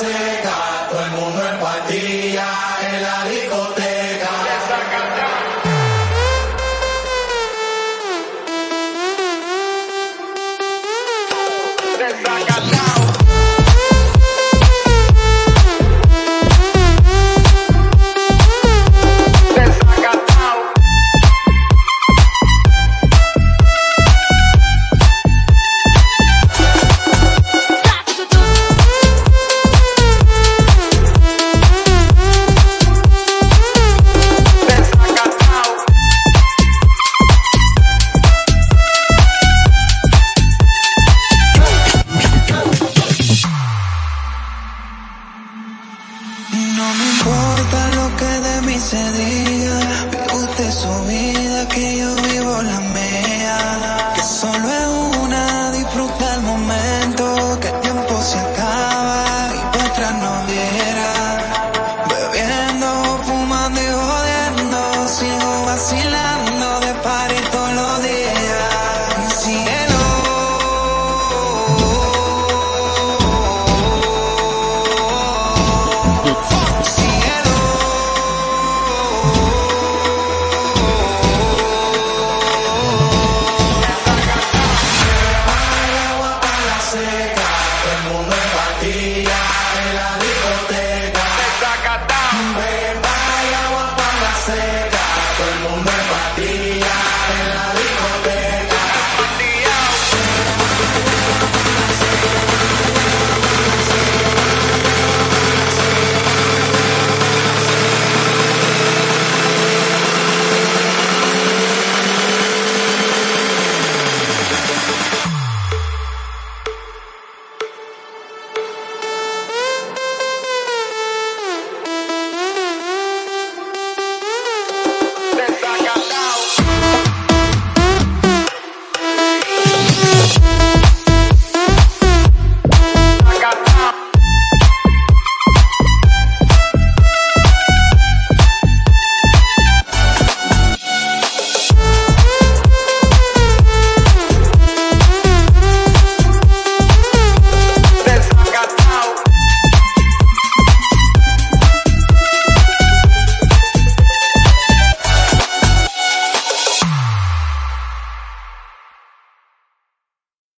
seca, todo el mundo en cuartilla, en la discoteca. Desacatado. Desacatado. se diga, vive usted su vida que yo